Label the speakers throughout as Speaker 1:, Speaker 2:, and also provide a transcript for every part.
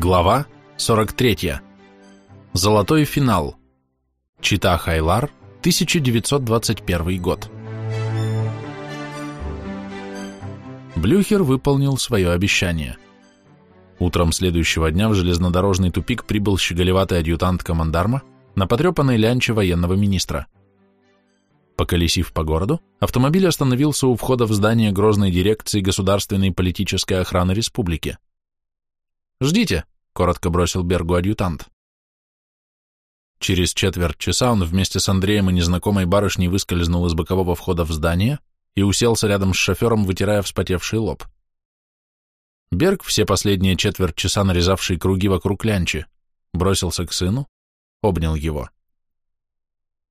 Speaker 1: Глава 43. Золотой финал. Чита Хайлар, 1921 год. Блюхер выполнил свое обещание. Утром следующего дня в железнодорожный тупик прибыл щеголеватый адъютант командарма на потрепанной лянче военного министра. Поколесив по городу, автомобиль остановился у входа в здание Грозной дирекции государственной политической охраны республики. «Ждите», — коротко бросил Бергу адъютант. Через четверть часа он вместе с Андреем и незнакомой барышней выскользнул из бокового входа в здание и уселся рядом с шофером, вытирая вспотевший лоб. Берг, все последние четверть часа нарезавший круги вокруг лянчи, бросился к сыну, обнял его.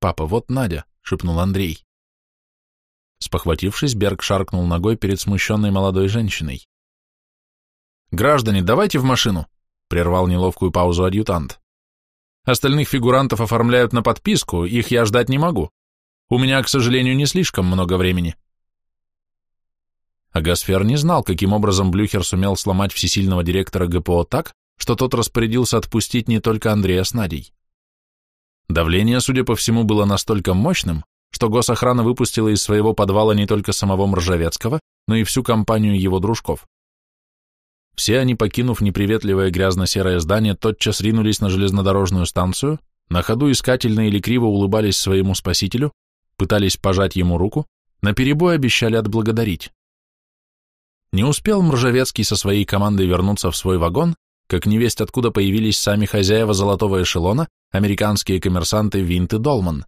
Speaker 1: «Папа, вот Надя», — шепнул Андрей. Спохватившись, Берг шаркнул ногой перед смущенной молодой женщиной. «Граждане, давайте в машину!» — прервал неловкую паузу адъютант. «Остальных фигурантов оформляют на подписку, их я ждать не могу. У меня, к сожалению, не слишком много времени». Агасфер не знал, каким образом Блюхер сумел сломать всесильного директора ГПО так, что тот распорядился отпустить не только Андрея с Надей. Давление, судя по всему, было настолько мощным, что госохрана выпустила из своего подвала не только самого Мржавецкого, но и всю компанию его дружков. Все они, покинув неприветливое грязно-серое здание, тотчас ринулись на железнодорожную станцию, на ходу искательно или криво улыбались своему спасителю, пытались пожать ему руку, наперебой обещали отблагодарить. Не успел Мржавецкий со своей командой вернуться в свой вагон, как невесть откуда появились сами хозяева золотого эшелона, американские коммерсанты Винт и Долман.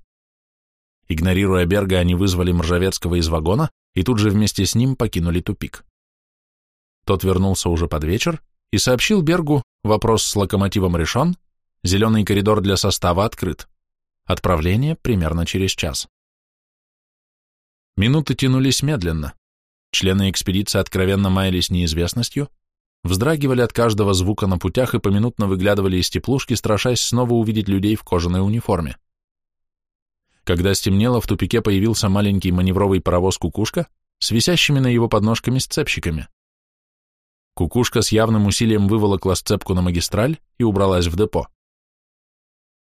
Speaker 1: Игнорируя Берга, они вызвали Мржавецкого из вагона и тут же вместе с ним покинули тупик. Тот вернулся уже под вечер и сообщил Бергу, вопрос с локомотивом решен, зеленый коридор для состава открыт. Отправление примерно через час. Минуты тянулись медленно. Члены экспедиции откровенно маялись неизвестностью, вздрагивали от каждого звука на путях и поминутно выглядывали из теплушки, страшась снова увидеть людей в кожаной униформе. Когда стемнело, в тупике появился маленький маневровый паровоз «Кукушка» с висящими на его подножками сцепщиками. Кукушка с явным усилием выволокла сцепку на магистраль и убралась в депо.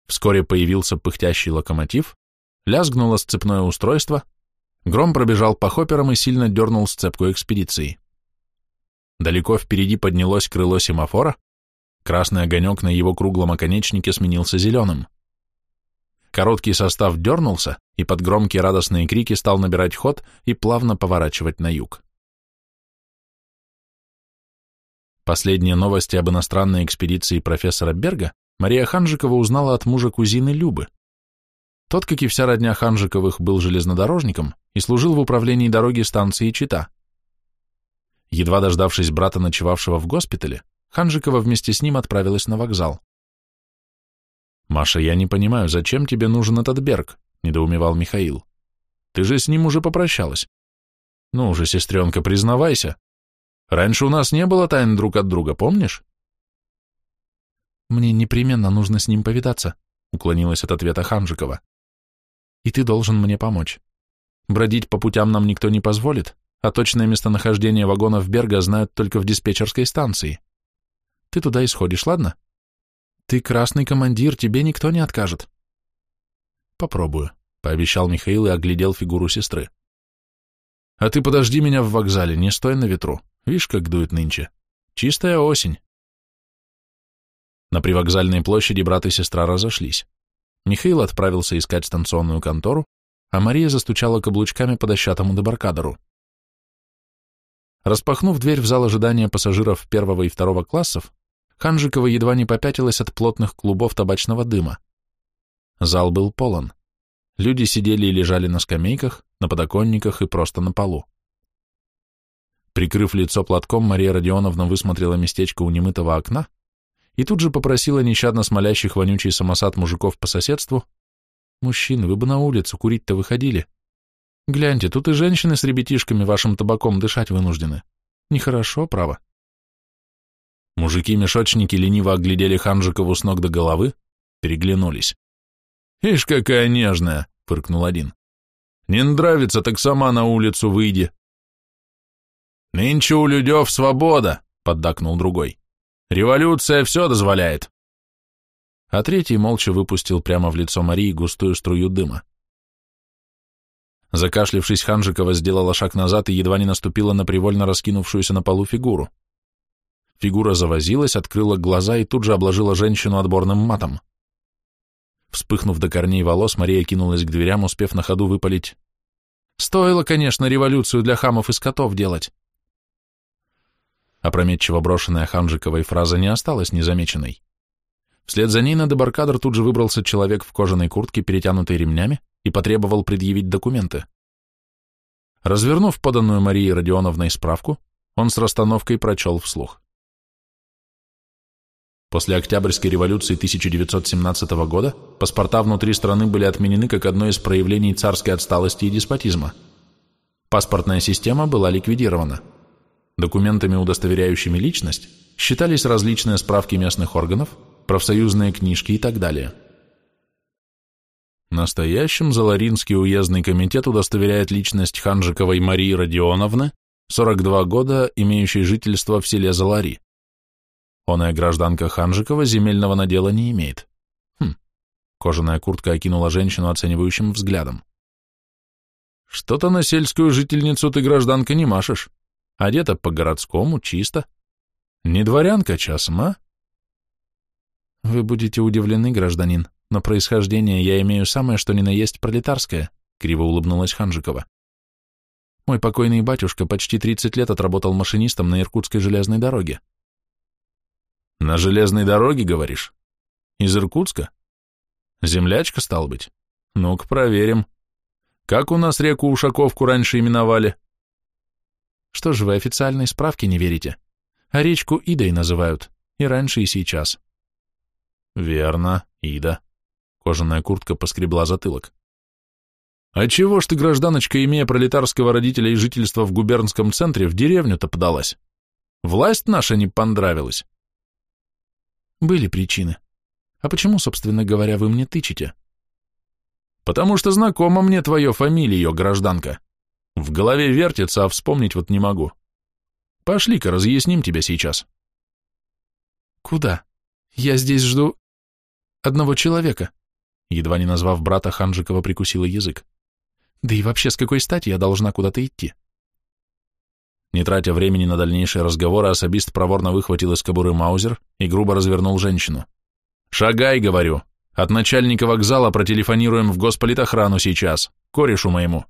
Speaker 1: Вскоре появился пыхтящий локомотив, лязгнуло сцепное устройство, гром пробежал по хопперам и сильно дернул сцепку экспедиции. Далеко впереди поднялось крыло семафора, красный огонек на его круглом оконечнике сменился зеленым. Короткий состав дернулся, и под громкие радостные крики стал набирать ход и плавно поворачивать на юг. Последние новости об иностранной экспедиции профессора Берга Мария Ханжикова узнала от мужа кузины Любы. Тот, как и вся родня Ханжиковых, был железнодорожником и служил в управлении дороги станции Чита. Едва дождавшись брата, ночевавшего в госпитале, Ханжикова вместе с ним отправилась на вокзал. «Маша, я не понимаю, зачем тебе нужен этот Берг?» — недоумевал Михаил. «Ты же с ним уже попрощалась. Ну уже, сестренка, признавайся, Раньше у нас не было тайн друг от друга, помнишь?
Speaker 2: Мне непременно нужно с ним повидаться, уклонилась от ответа Ханжикова. И ты должен мне помочь. Бродить по путям нам никто не позволит, а точное местонахождение вагонов Берга знают только в диспетчерской станции. Ты туда и сходишь, ладно? Ты красный командир, тебе никто не откажет.
Speaker 1: Попробую, пообещал Михаил и оглядел фигуру сестры. А ты подожди меня в вокзале, не стой на ветру. Видишь, как дует нынче. Чистая осень. На привокзальной площади брат и сестра разошлись. Михаил отправился искать станционную контору, а Мария застучала каблучками по дощатому дебаркадеру. Распахнув дверь в зал ожидания пассажиров первого и второго классов, Ханжикова едва не попятилась от плотных клубов табачного дыма. Зал был полон. Люди сидели и лежали на скамейках, на подоконниках и просто на полу. Прикрыв лицо платком, Мария Родионовна высмотрела местечко у немытого окна и тут же попросила нещадно смолящих вонючий самосад мужиков по соседству «Мужчины, вы бы на улицу курить-то выходили. Гляньте, тут и женщины с ребятишками вашим табаком дышать вынуждены. Нехорошо, право». Мужики-мешочники лениво оглядели Ханжикову с ног до головы, переглянулись. «Ишь, какая нежная!» — фыркнул один. «Не нравится, так сама на улицу выйди. «Нынче у людев свобода», — поддакнул другой. Революция все дозволяет.
Speaker 2: А третий молча выпустил прямо в лицо Марии густую струю дыма. Закашлившись, Ханжикова сделала шаг назад и едва не наступила на привольно раскинувшуюся на полу фигуру. Фигура завозилась, открыла глаза и тут же обложила женщину отборным матом. Вспыхнув до корней волос, Мария кинулась к дверям, успев на ходу выпалить. «Стоило, конечно, революцию для хамов и скотов делать». Опрометчиво брошенная Ханжиковой фраза не осталась незамеченной. Вслед за ней на дебаркадр тут же выбрался человек в кожаной куртке, перетянутой ремнями, и потребовал предъявить документы. Развернув поданную Марией Родионовной справку, он с расстановкой прочел вслух. После Октябрьской революции 1917 года паспорта внутри страны были отменены как одно из проявлений царской отсталости и деспотизма. Паспортная система была ликвидирована. Документами, удостоверяющими личность, считались различные справки местных органов, профсоюзные книжки и так далее. Настоящим Заларинский уездный комитет удостоверяет личность Ханжиковой Марии Родионовны, 42 года, имеющей жительство в селе Залари. Оная гражданка Ханжикова земельного надела не имеет. Хм. Кожаная куртка окинула женщину оценивающим взглядом. Что-то на сельскую жительницу ты, гражданка, не машешь. Одета по-городскому, чисто. Не дворянка часом, а? Вы будете удивлены, гражданин, но происхождение я имею самое, что ни на есть пролетарское, криво улыбнулась Ханжикова. Мой покойный батюшка почти 30 лет отработал машинистом на Иркутской железной дороге. На железной дороге, говоришь? Из Иркутска? Землячка, стал быть? Ну-ка, проверим. Как у нас реку Ушаковку раньше именовали? Что же вы официальной справке не верите? А речку Идой называют, и раньше, и сейчас. Верно, Ида. Кожаная куртка поскребла затылок. «А чего ж ты, гражданочка, имея пролетарского родителя и жительство в губернском центре, в деревню-то подалась? Власть наша не понравилась?» «Были причины. А почему, собственно говоря, вы мне тычете?» «Потому что знакома мне твое фамилия, гражданка. В голове вертится, а вспомнить вот не могу. Пошли-ка, разъясним тебя сейчас». «Куда? Я здесь жду одного человека», Едва не назвав брата, Ханжикова прикусила язык. Да и вообще, с какой стати я должна куда-то идти? Не тратя времени на дальнейшие разговоры, особист проворно выхватил из кобуры маузер и грубо развернул женщину. «Шагай, — говорю, — от начальника вокзала протелефонируем в госполитохрану сейчас, корешу моему.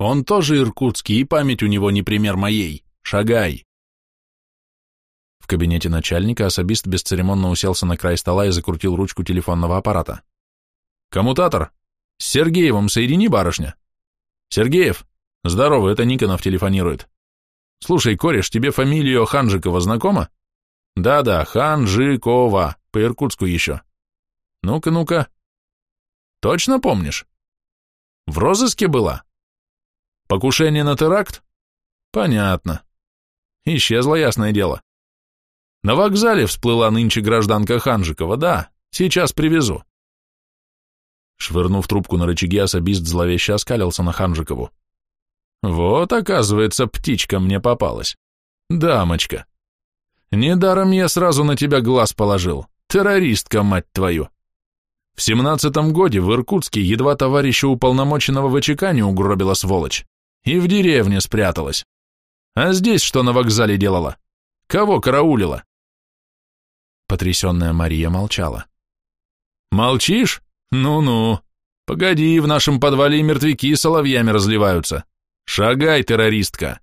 Speaker 2: Он тоже иркутский, и память у него не пример моей. Шагай!» В кабинете начальника особист бесцеремонно уселся на край стола и закрутил ручку телефонного аппарата. Коммутатор! С Сергеевым соедини, барышня. Сергеев! Здорово, это Никонов телефонирует. Слушай, кореш, тебе фамилия Ханжикова знакома? Да-да, Ханжикова, по Иркутску еще. Ну-ка, ну-ка. Точно помнишь? В розыске была? Покушение на теракт? Понятно. Исчезло, ясное дело. На вокзале всплыла нынче гражданка Ханжикова, да, сейчас привезу. Швырнув трубку на рычаги, особист зловеще оскалился на Ханжикову. «Вот, оказывается, птичка мне попалась. Дамочка. Недаром я сразу на тебя глаз положил. Террористка, мать твою. В семнадцатом годе в Иркутске едва товарища уполномоченного ВЧК не угробила сволочь. И в деревне спряталась. А здесь что на вокзале делала? Кого караулила?» Потрясенная Мария молчала. «Молчишь? «Ну-ну. Погоди, в нашем подвале мертвяки соловьями разливаются. Шагай, террористка!»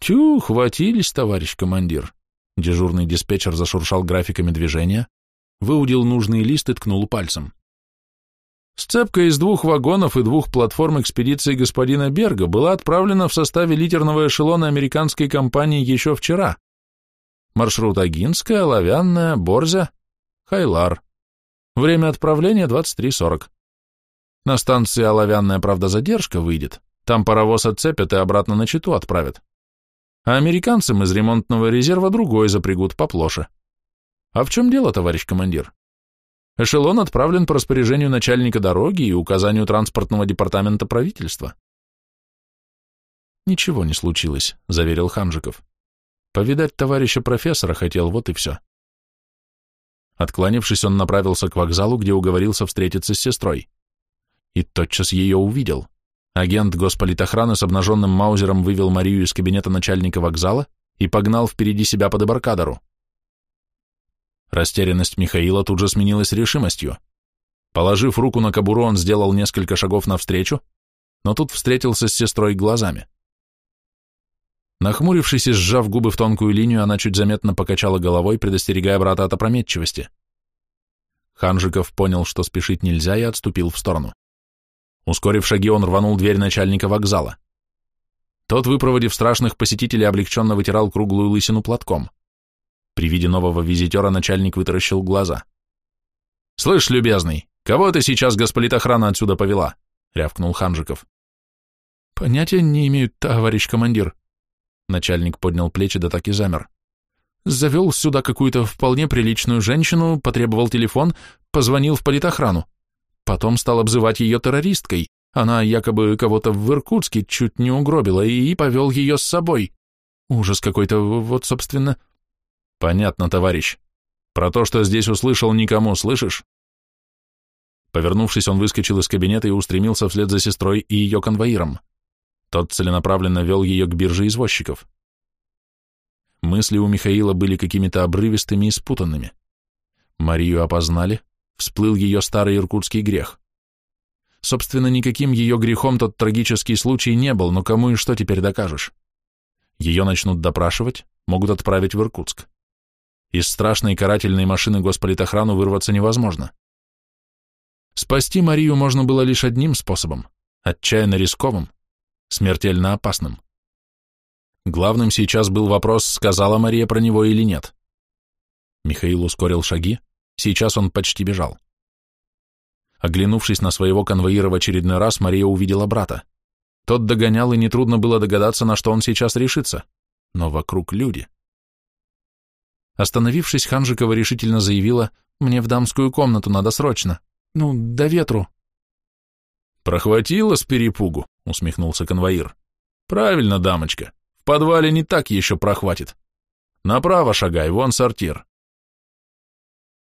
Speaker 2: «Тю, хватились, товарищ командир!» Дежурный диспетчер зашуршал графиками движения, выудил нужный лист и ткнул пальцем. Сцепка из двух вагонов и двух платформ экспедиции господина Берга была отправлена в составе литерного эшелона американской компании еще вчера. Маршрут Агинская, Лавянная, Борзя, Хайлар. Время отправления 23.40. На станции Оловянная, правда, задержка выйдет. Там паровоз отцепят и обратно на Читу отправят. А американцам из ремонтного резерва другой запрягут поплоше. А в чем дело, товарищ командир? Эшелон отправлен по распоряжению начальника дороги и указанию транспортного департамента правительства. Ничего не случилось, заверил Ханжиков.
Speaker 1: Повидать товарища профессора хотел, вот и все. Откланившись, он направился к вокзалу, где уговорился встретиться с сестрой. И тотчас ее увидел. Агент госполитохраны с обнаженным маузером вывел Марию из кабинета начальника вокзала и погнал впереди себя по дебаркадеру. Растерянность Михаила тут же сменилась решимостью. Положив руку на кобуру, он сделал несколько шагов навстречу, но тут встретился с сестрой глазами. Нахмурившись и сжав губы в тонкую линию, она чуть заметно покачала головой, предостерегая брата от опрометчивости. Ханжиков понял, что спешить нельзя, и отступил в сторону. Ускорив шаги, он рванул дверь начальника вокзала. Тот, выпроводив страшных посетителей, облегченно вытирал круглую лысину платком. При виде нового визитера начальник вытаращил глаза. «Слышь, любезный, кого ты сейчас госполитохрана отсюда повела?» — рявкнул Ханжиков.
Speaker 2: «Понятия не имею, товарищ командир», Начальник поднял плечи, да так и замер. Завел сюда какую-то вполне приличную женщину, потребовал телефон, позвонил в политохрану. Потом стал обзывать ее террористкой. Она якобы кого-то в Иркутске чуть не угробила и повел ее с собой. Ужас какой-то, вот, собственно...
Speaker 1: Понятно, товарищ. Про то, что здесь услышал, никому, слышишь? Повернувшись, он выскочил из кабинета и устремился вслед за сестрой и ее конвоиром. Тот целенаправленно вел ее к бирже извозчиков. Мысли у Михаила были какими-то обрывистыми и спутанными. Марию опознали, всплыл ее старый иркутский грех. Собственно, никаким ее грехом тот трагический случай не был, но кому и что теперь докажешь? Ее начнут допрашивать, могут отправить в Иркутск. Из страшной карательной машины госполитохрану вырваться невозможно. Спасти Марию можно было лишь одним способом, отчаянно рисковым, смертельно опасным. Главным сейчас был вопрос, сказала Мария про него или нет. Михаил ускорил шаги, сейчас он почти бежал. Оглянувшись на своего конвоира в очередной раз, Мария увидела брата. Тот догонял, и нетрудно было догадаться, на что он сейчас решится. Но вокруг люди. Остановившись, Ханжикова решительно заявила, «Мне в дамскую комнату надо срочно. Ну, до ветру». «Прохватила с перепугу», — усмехнулся конвоир. «Правильно, дамочка. В подвале не так еще прохватит. Направо шагай, вон сортир».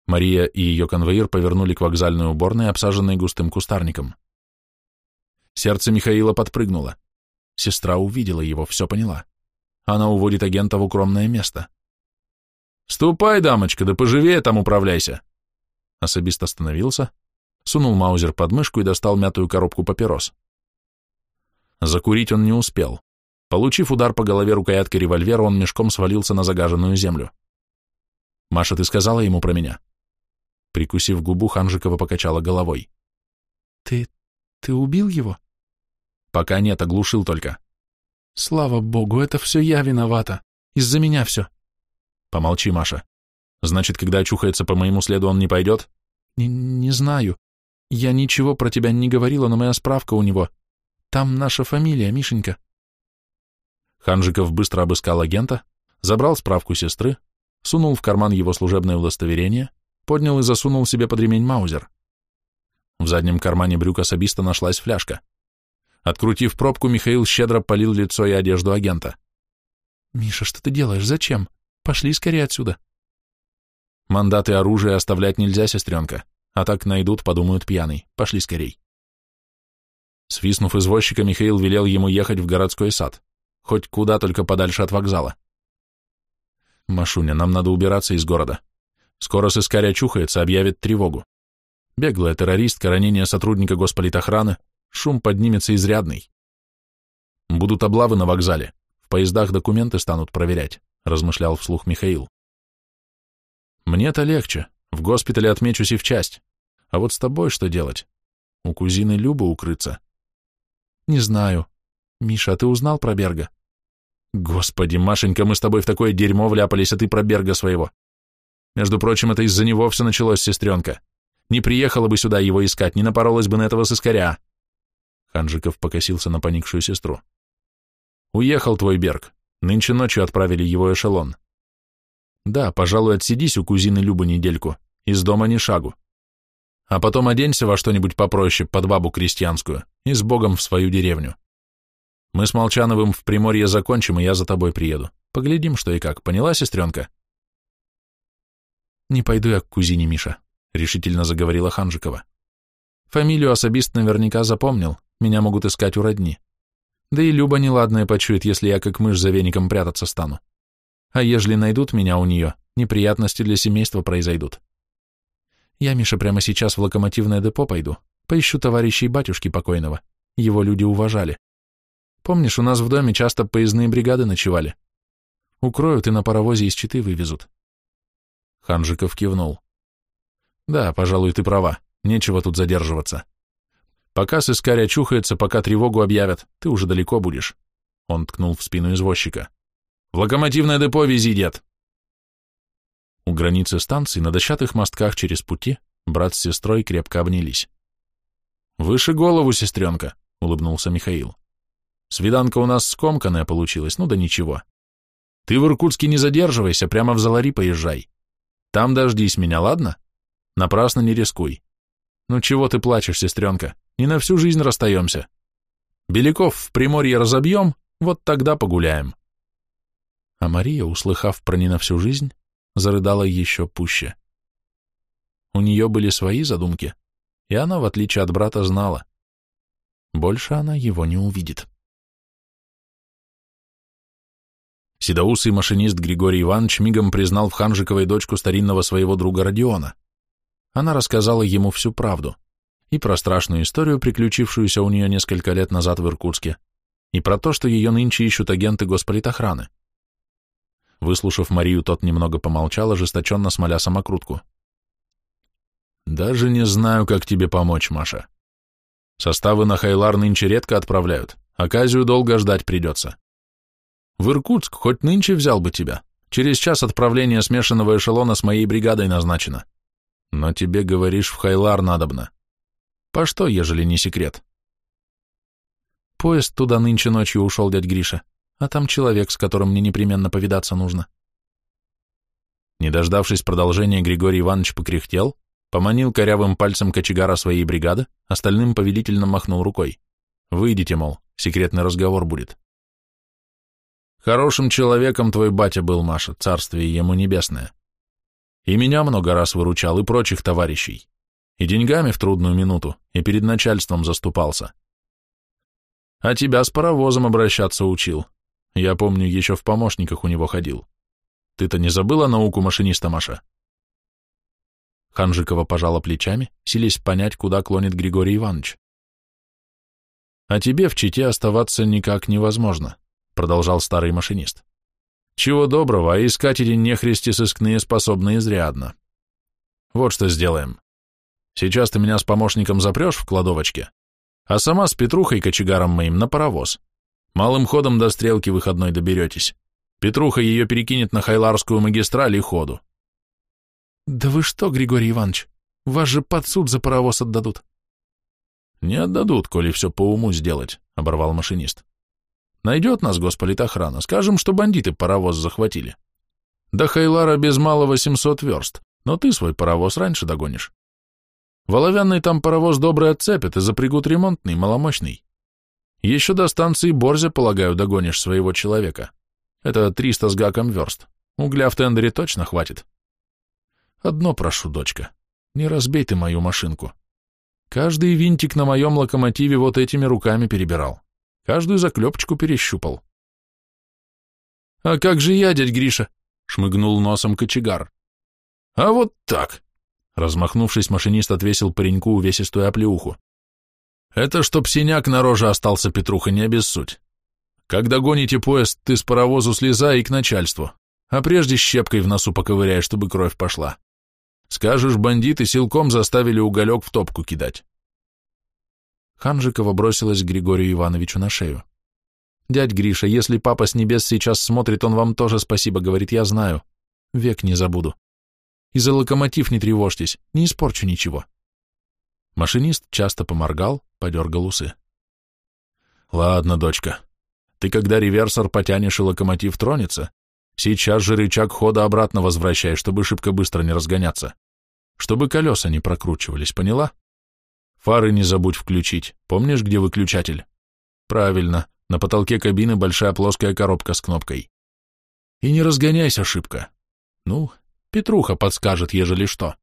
Speaker 1: Мария и ее конвоир повернули к вокзальной уборной, обсаженной густым кустарником. Сердце Михаила подпрыгнуло. Сестра увидела его, все поняла. Она уводит агента в укромное место. «Ступай, дамочка, да поживее там управляйся!» Особист остановился, сунул маузер под мышку и достал мятую коробку папирос. Закурить он не успел. Получив удар по голове рукояткой револьвера, он мешком свалился на загаженную землю. «Маша, ты сказала ему про меня?» Прикусив губу, Ханжикова покачала головой.
Speaker 2: «Ты... ты убил его?»
Speaker 1: «Пока нет, оглушил только».
Speaker 2: «Слава богу, это все я виновата. Из-за меня все».
Speaker 1: «Помолчи, Маша. Значит, когда очухается по моему следу, он не пойдет?»
Speaker 2: «Не, не знаю. Я ничего про тебя не говорила, но моя справка у него. Там наша фамилия, Мишенька.
Speaker 1: Ханжиков быстро обыскал агента, забрал справку сестры, сунул в карман его служебное удостоверение, поднял и засунул себе под ремень маузер. В заднем кармане брюк особиста нашлась фляжка. Открутив пробку, Михаил щедро полил лицо и одежду агента.
Speaker 2: «Миша, что ты делаешь? Зачем? Пошли скорее отсюда».
Speaker 1: «Мандаты оружия оставлять нельзя, сестренка, а так найдут, подумают пьяный. Пошли скорей». Свистнув извозчика, Михаил велел ему ехать в городской сад, хоть куда только подальше от вокзала. «Машуня, нам надо убираться из города. Скоро сыскарь очухается, объявит тревогу. Беглая террористка, ранение сотрудника госполитохраны, шум поднимется изрядный. Будут облавы на вокзале, в поездах документы станут проверять», размышлял вслух Михаил. «Мне-то легче, в госпитале отмечусь и в часть. А вот с тобой что делать? У кузины Любы укрыться?»
Speaker 2: Не знаю. Миша, а ты узнал про Берга?
Speaker 1: Господи, Машенька, мы с тобой в такое дерьмо вляпались, а ты про Берга своего. Между прочим, это из-за него все началось, сестренка. Не приехала бы сюда его искать, не напоролась бы на этого сыскаря. Ханжиков покосился на поникшую сестру. Уехал твой Берг. Нынче ночью отправили его эшелон. Да, пожалуй, отсидись у кузины Любы недельку. Из дома ни шагу. А потом оденься во что-нибудь попроще, под бабу крестьянскую, и с Богом в свою деревню. Мы с Молчановым в Приморье закончим, и я за тобой приеду. Поглядим, что и как. Поняла, сестренка?
Speaker 2: Не пойду я к кузине Миша, решительно заговорила Ханжикова. Фамилию особист наверняка запомнил, меня могут искать у родни. Да и Люба неладное почует, если я как мышь за веником прятаться стану. А ежели найдут меня у нее, неприятности для семейства произойдут. Я, Миша, прямо сейчас в локомотивное депо пойду, поищу товарищей батюшки покойного. Его люди уважали. Помнишь, у нас в доме часто поездные бригады ночевали? Укроют и на паровозе из Читы вывезут.
Speaker 1: Ханжиков кивнул. Да, пожалуй, ты права, нечего тут задерживаться. Пока сыскарь очухается, пока тревогу объявят, ты уже далеко будешь. Он ткнул в спину извозчика. В локомотивное депо вези, дед. У границы станции на дощатых мостках через пути брат с сестрой крепко обнялись. «Выше голову, сестренка», — улыбнулся Михаил. «Свиданка у нас скомканная получилась, ну да ничего. Ты в Иркутске не задерживайся, прямо в Залари поезжай. Там дождись меня, ладно? Напрасно не рискуй. Ну чего ты плачешь, сестренка? Не на всю жизнь расстаемся. Беляков в Приморье разобьем, вот тогда погуляем.
Speaker 2: А Мария, услыхав про не на всю жизнь, зарыдала еще пуще. У нее были свои задумки, и она, в отличие от брата, знала. Больше она его не увидит.
Speaker 1: Седоусый машинист Григорий Иванович мигом признал в Ханжиковой дочку старинного своего друга Родиона. Она рассказала ему всю правду и про страшную историю, приключившуюся у нее несколько лет назад в Иркутске, и про то, что ее нынче ищут агенты госполитохраны. Выслушав Марию, тот немного помолчал, ожесточенно смоля самокрутку. «Даже не знаю, как тебе помочь, Маша. Составы на Хайлар нынче редко отправляют, оказию долго ждать придется. В Иркутск хоть нынче взял бы тебя. Через час отправление смешанного эшелона с моей бригадой назначено. Но тебе, говоришь, в Хайлар надобно. По что, ежели не секрет?
Speaker 2: Поезд туда нынче ночью ушел, дядь Гриша, а там человек, с которым мне непременно повидаться нужно.
Speaker 1: Не дождавшись продолжения, Григорий Иванович покряхтел, поманил корявым пальцем кочегара своей бригады, остальным повелительно махнул рукой. «Выйдите, мол, секретный разговор будет». «Хорошим человеком твой батя был, Маша, царствие ему небесное. И меня много раз выручал, и прочих товарищей и деньгами в трудную минуту, и перед начальством заступался. А тебя с паровозом обращаться учил. Я помню, еще в помощниках у него ходил. Ты-то не забыла науку машиниста, Маша?»
Speaker 2: Ханжикова пожала плечами, силясь понять, куда клонит Григорий Иванович.
Speaker 1: «А тебе в Чите оставаться никак невозможно», — продолжал старый машинист. «Чего доброго, а искатели нехристи сыскные способны изрядно. Вот что сделаем. Сейчас ты меня с помощником запрешь в кладовочке, а сама с Петрухой кочегаром моим на паровоз. Малым ходом до стрелки выходной доберетесь. Петруха ее перекинет на Хайларскую магистраль и ходу.
Speaker 2: Да вы что, Григорий Иванович, вас же под суд за паровоз отдадут.
Speaker 1: Не отдадут, коли все по уму сделать, оборвал машинист. Найдет нас госполитохрана, скажем, что бандиты паровоз захватили. До Хайлара без малого 700 верст, но ты свой паровоз раньше догонишь. В там паровоз добрый отцепят и запрягут ремонтный, маломощный. Еще до станции Борзя, полагаю, догонишь своего человека. Это 300 с гаком верст. Угля в тендере точно хватит. Одно прошу, дочка, не разбей ты мою машинку. Каждый винтик на моем локомотиве вот этими руками перебирал. Каждую заклепочку перещупал. «А как же я, дядь Гриша?» — шмыгнул носом кочегар. «А вот так!» Размахнувшись, машинист отвесил пареньку увесистую оплеуху. «Это чтоб синяк на роже остался, Петруха, не обессудь. Когда гоните поезд, ты с паровозу слезай и к начальству, а прежде щепкой в носу поковыряй, чтобы кровь пошла. Скажешь, бандиты силком заставили уголек в топку кидать».
Speaker 2: Ханжикова бросилась к Григорию Ивановичу на шею. «Дядь Гриша, если папа с небес сейчас смотрит, он вам тоже спасибо говорит, я знаю. Век не забуду. И за локомотив не тревожьтесь, не испорчу ничего.
Speaker 1: Машинист часто поморгал, подергал усы. Ладно, дочка, ты когда реверсор потянешь и локомотив тронется, сейчас же рычаг хода обратно возвращай, чтобы шибко быстро не разгоняться. Чтобы колеса не прокручивались, поняла? Фары не забудь включить. Помнишь, где выключатель? Правильно, на потолке кабины большая плоская коробка с кнопкой. И не разгоняйся, ошибка. Ну, Петруха подскажет, ежели что.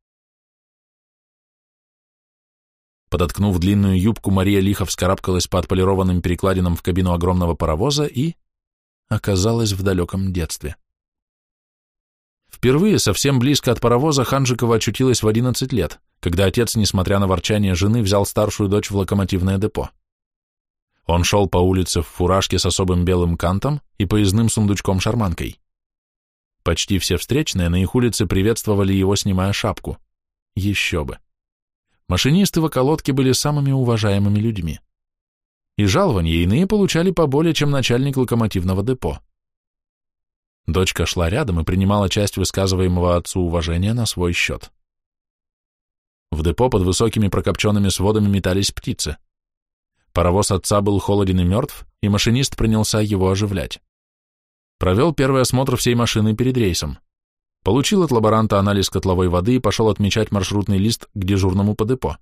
Speaker 1: Подоткнув длинную юбку, Мария лихо вскарабкалась по отполированным перекладинам в кабину огромного паровоза и оказалась в далеком детстве. Впервые совсем близко от паровоза Ханжикова очутилась в 11 лет, когда отец, несмотря на ворчание жены, взял старшую дочь в локомотивное депо. Он шел по улице в фуражке с особым белым кантом и поездным сундучком-шарманкой. Почти все встречные на их улице приветствовали его, снимая шапку. Еще бы. Машинисты в околотке были самыми уважаемыми людьми. И жалования иные получали поболее, чем начальник локомотивного депо. Дочка шла рядом и принимала часть высказываемого отцу уважения на свой счет. В депо под высокими прокопченными сводами метались птицы. Паровоз отца был холоден и мертв, и машинист принялся его оживлять. Провел первый осмотр всей машины перед рейсом. Получил от лаборанта анализ котловой воды и пошел отмечать маршрутный лист к дежурному по депо.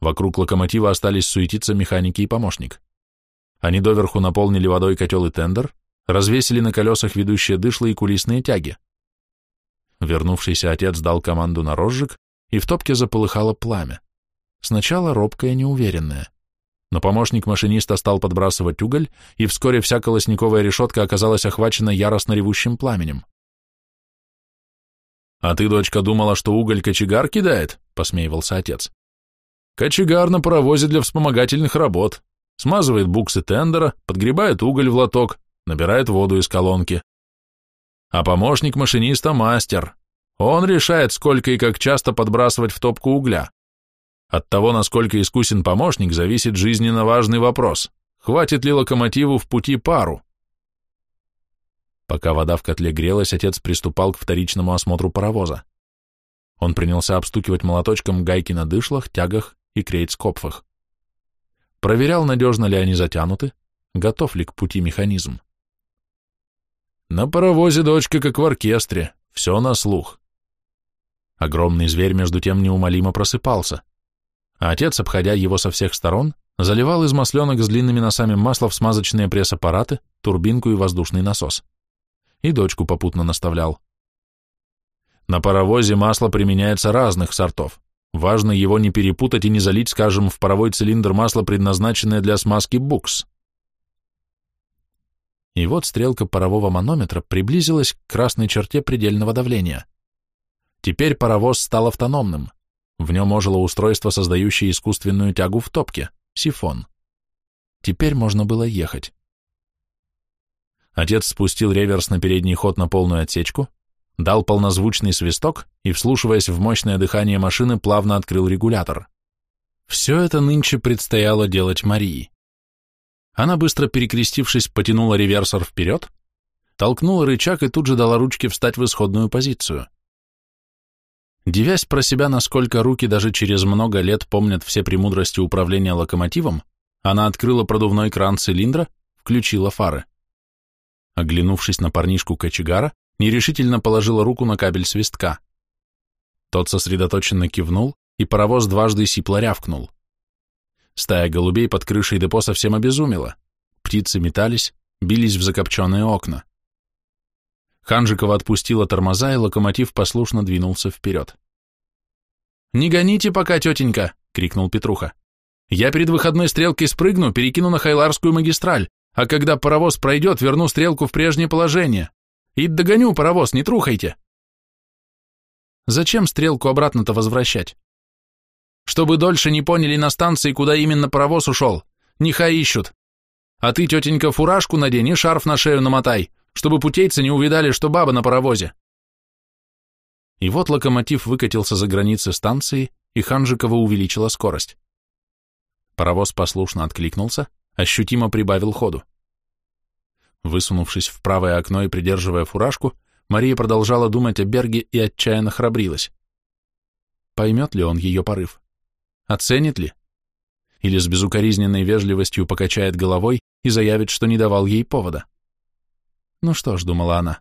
Speaker 1: Вокруг локомотива остались суетиться механики и помощник. Они доверху наполнили водой котел и тендер, развесили на колесах ведущие дышло и кулисные тяги. Вернувшийся отец дал команду на розжиг, и в топке заполыхало пламя. Сначала робкое, неуверенное. Но помощник машиниста стал подбрасывать уголь, и вскоре вся колосниковая решетка оказалась охвачена яростно ревущим пламенем. «А ты, дочка, думала, что уголь кочегар кидает?» — посмеивался отец. «Кочегар на паровозе для вспомогательных работ. Смазывает буксы тендера, подгребает уголь в лоток, набирает воду из колонки. А помощник машиниста — мастер. Он решает, сколько и как часто подбрасывать в топку угля. От того, насколько искусен помощник, зависит жизненно важный вопрос. Хватит ли локомотиву в пути пару? Пока вода в котле грелась, отец приступал к вторичному осмотру паровоза. Он принялся обстукивать молоточком гайки на дышлах, тягах и крейцкопфах. Проверял, надежно ли они затянуты, готов ли к пути механизм. На паровозе дочка как в оркестре, все на слух. Огромный зверь между тем неумолимо просыпался, а отец, обходя его со всех сторон, заливал из масленок с длинными носами масла в смазочные пресс-аппараты, турбинку и воздушный насос и дочку попутно наставлял. На паровозе масло применяется разных сортов. Важно его не перепутать и не залить, скажем, в паровой цилиндр масло, предназначенное для смазки букс. И вот стрелка парового манометра приблизилась к красной черте предельного давления. Теперь паровоз стал автономным. В нем ожило устройство, создающее искусственную тягу в топке, сифон. Теперь можно было ехать. Отец спустил реверс на передний ход на полную отсечку, дал полнозвучный свисток и, вслушиваясь в мощное дыхание машины, плавно открыл регулятор. Все это нынче предстояло делать Марии. Она, быстро перекрестившись, потянула реверсор вперед, толкнула рычаг и тут же дала ручке встать в исходную позицию. Девясь про себя, насколько руки даже через много лет помнят все премудрости управления локомотивом, она открыла продувной кран цилиндра, включила фары. Оглянувшись на парнишку кочегара, нерешительно положила руку на кабель свистка. Тот сосредоточенно кивнул, и паровоз дважды сипло рявкнул. Стая голубей под крышей депо совсем обезумела. Птицы метались, бились в закопченные окна. Ханжикова отпустила тормоза, и локомотив послушно двинулся вперед. «Не гоните пока, тетенька!» — крикнул Петруха. «Я перед выходной стрелкой спрыгну, перекину на Хайларскую магистраль а когда паровоз пройдет, верну стрелку в прежнее положение. И догоню паровоз, не трухайте. Зачем стрелку обратно-то возвращать? Чтобы дольше не поняли на станции, куда именно паровоз ушел. Нехай ищут. А ты, тетенька, фуражку надень и шарф на шею намотай, чтобы путейцы не увидали, что баба на паровозе. И вот локомотив выкатился за границы станции, и Ханжикова увеличила скорость. Паровоз послушно откликнулся, ощутимо прибавил ходу. Высунувшись в правое окно и придерживая фуражку, Мария продолжала думать о Берге и отчаянно храбрилась. Поймет ли он ее порыв? Оценит ли? Или с безукоризненной вежливостью покачает головой и заявит, что не давал ей повода? Ну что ж, думала она.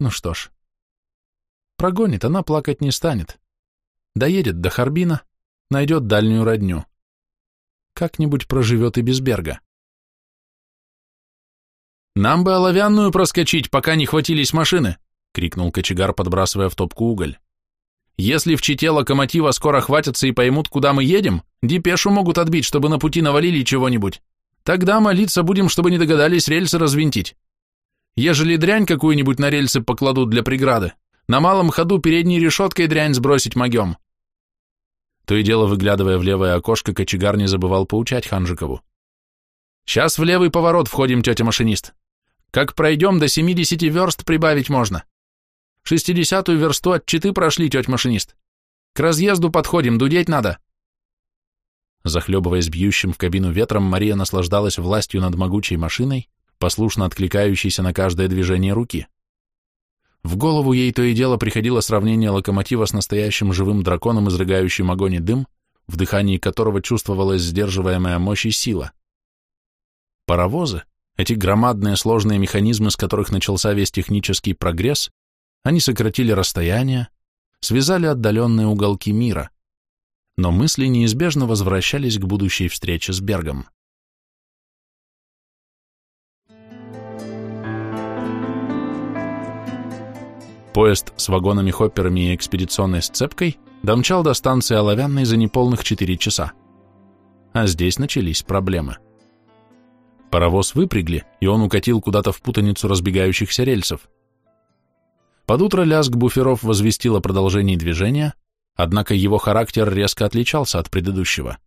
Speaker 1: Ну что ж. Прогонит, она плакать не станет. Доедет до Харбина, найдет дальнюю родню как-нибудь проживет и без Берга. «Нам бы оловянную проскочить, пока не хватились машины!» — крикнул кочегар, подбрасывая в топку уголь. «Если в Чите локомотива скоро хватятся и поймут, куда мы едем, депешу могут отбить, чтобы на пути навалили чего-нибудь. Тогда молиться будем, чтобы не догадались рельсы развинтить. Ежели дрянь какую-нибудь на рельсы покладут для преграды, на малом ходу передней решеткой дрянь сбросить могем». То и дело, выглядывая в левое окошко, кочегар не забывал поучать Ханжикову. «Сейчас в левый поворот входим, тетя машинист. Как пройдем, до 70 верст прибавить можно. Шестидесятую версту от Читы прошли, тетя машинист. К разъезду подходим, дудеть надо. Захлебываясь бьющим в кабину ветром, Мария наслаждалась властью над могучей машиной, послушно откликающейся на каждое движение руки. В голову ей то и дело приходило сравнение локомотива с настоящим живым драконом, изрыгающим огонь и дым, в дыхании которого чувствовалась сдерживаемая мощь и сила. Паровозы, эти громадные сложные механизмы, с которых начался весь технический прогресс, они сократили расстояние, связали отдаленные уголки мира. Но мысли неизбежно возвращались к будущей встрече с Бергом. Поезд с вагонами-хопперами и экспедиционной сцепкой домчал до станции Оловянной за неполных 4 часа. А здесь начались проблемы. Паровоз выпрягли, и он укатил куда-то в путаницу разбегающихся рельсов. Под утро лязг буферов возвестил о продолжении движения, однако его характер резко отличался от предыдущего.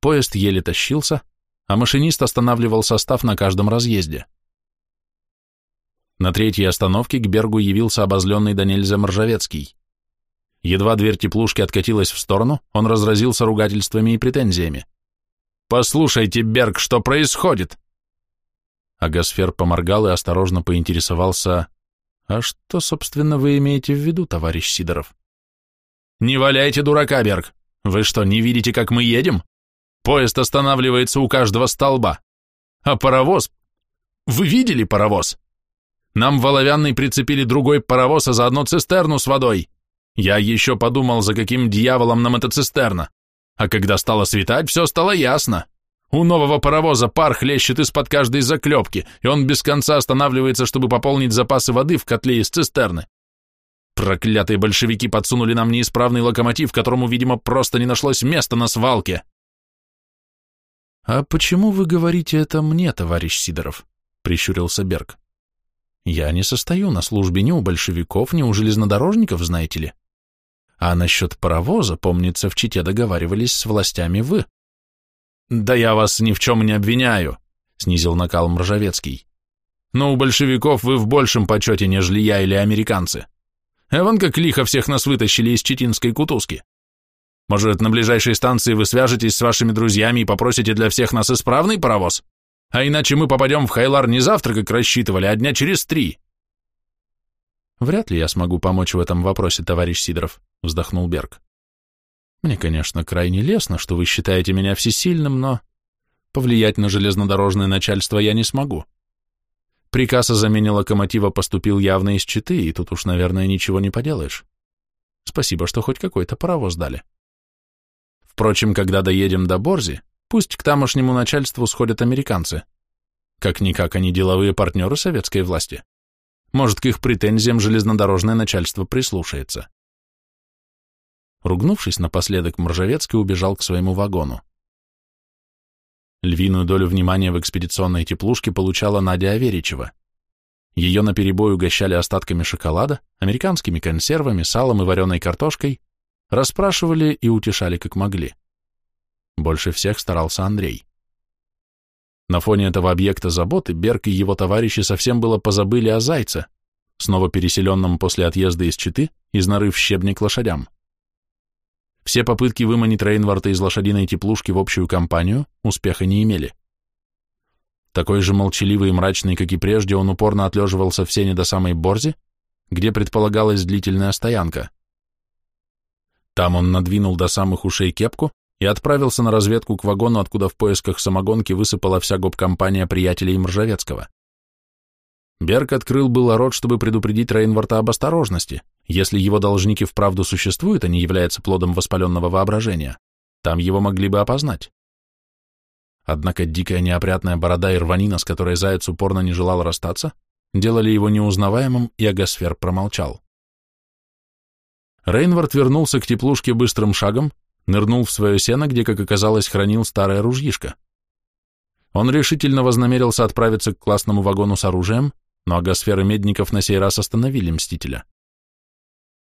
Speaker 1: Поезд еле тащился, а машинист останавливал состав на каждом разъезде. На третьей остановке к Бергу явился обозленный до нельзя. Едва дверь теплушки откатилась в сторону, он разразился ругательствами и претензиями. «Послушайте, Берг, что происходит?» Агасфер поморгал и осторожно поинтересовался, «А что, собственно, вы имеете в виду, товарищ Сидоров?» «Не валяйте дурака, Берг! Вы что, не видите, как мы едем? Поезд останавливается у каждого столба. А паровоз? Вы видели паровоз? Нам в Оловянной прицепили другой паровоз, а заодно цистерну с водой. Я еще подумал, за каким дьяволом нам эта цистерна. А когда стало светать, все стало ясно. У нового паровоза пар хлещет из-под каждой заклепки, и он без конца останавливается, чтобы пополнить запасы воды в котле из цистерны. Проклятые большевики подсунули нам неисправный локомотив, которому, видимо, просто не нашлось места на свалке. «А почему вы говорите это мне, товарищ Сидоров?» — прищурился Берг. «Я не состою на службе ни у большевиков, ни у железнодорожников, знаете ли. А насчет паровоза, помнится, в Чите договаривались с властями вы. Да я вас ни в чем не обвиняю, снизил накал Мржавецкий. Но у большевиков вы в большем почете, нежели я или американцы. Эван как лихо всех нас вытащили из читинской кутузки. Может, на ближайшей станции вы свяжетесь с вашими друзьями и попросите для всех нас исправный паровоз? А иначе мы попадем в Хайлар не завтра, как рассчитывали, а дня через три.
Speaker 2: Вряд ли я смогу помочь в этом вопросе, товарищ Сидоров, вздохнул Берг. Мне, конечно, крайне лестно, что вы считаете меня всесильным, но повлиять на железнодорожное начальство я не смогу. Приказ о замене локомотива поступил явно из Читы, и тут уж, наверное, ничего не поделаешь. Спасибо, что хоть какой-то паровоз дали. Впрочем, когда доедем до Борзи, пусть к тамошнему начальству сходят американцы. Как-никак они деловые партнеры советской власти. Может, к их претензиям железнодорожное начальство прислушается. Ругнувшись напоследок, Мржавецкий убежал к своему вагону. Львиную долю внимания в экспедиционной теплушке получала Надя Аверичева. Ее наперебой угощали остатками шоколада, американскими консервами, салом и вареной картошкой, расспрашивали и утешали как могли. Больше всех старался Андрей. На фоне этого объекта заботы Берг и его товарищи совсем было позабыли о зайце, снова переселенном после отъезда из Читы, из норы в щебник лошадям. Все попытки выманить Рейнварта из лошадиной теплушки в общую компанию успеха не имели. Такой же молчаливый и мрачный, как и прежде, он упорно отлеживался в сене до самой Борзи, где предполагалась длительная стоянка. Там он надвинул до самых ушей кепку, и отправился на разведку к вагону, откуда в поисках самогонки высыпала вся гоп-компания приятелей Мржавецкого. Берг открыл было рот, чтобы предупредить Рейнварта об осторожности. Если его должники вправду существуют, а не являются плодом воспаленного воображения, там его могли бы опознать. однако дикая неопрятная борода и рванина, с которой заяц упорно не желал расстаться, делали его неузнаваемым, и Агасфер промолчал. Рейнвард вернулся к теплушке быстрым шагом, нырнул в свое сено, где, как оказалось, хранил старое ружьишко. Он решительно вознамерился отправиться к классному вагону с оружием, но агосферы медников на сей раз остановили Мстителя.